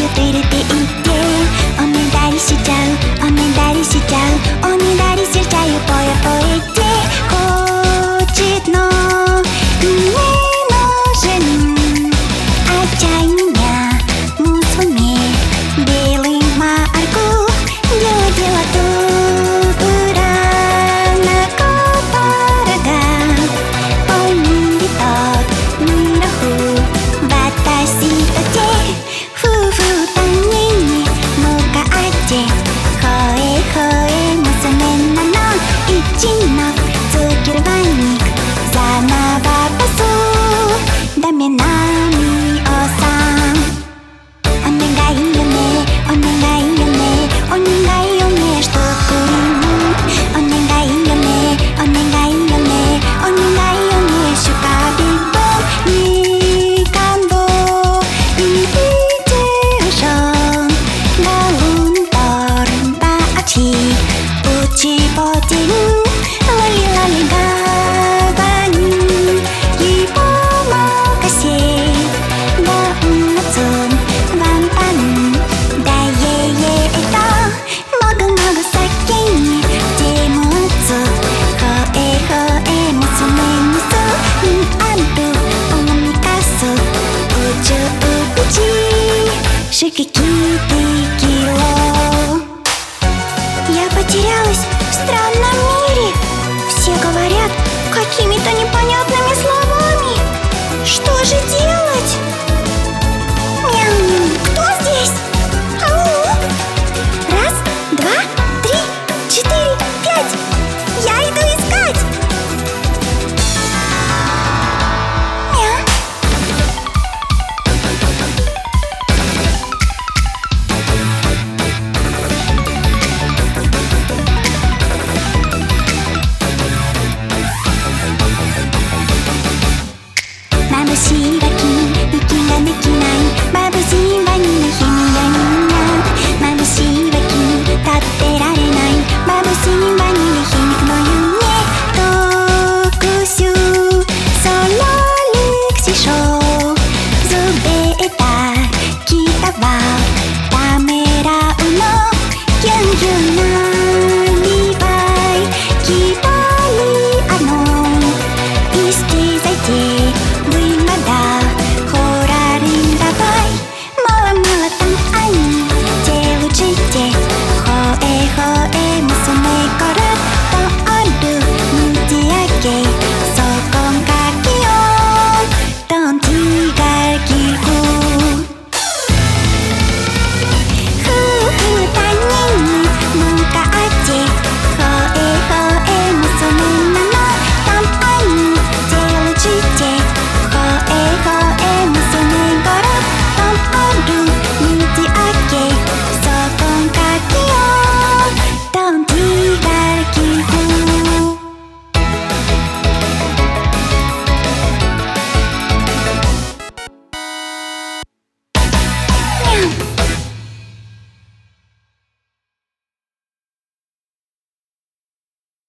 よ照れていて しく聞いて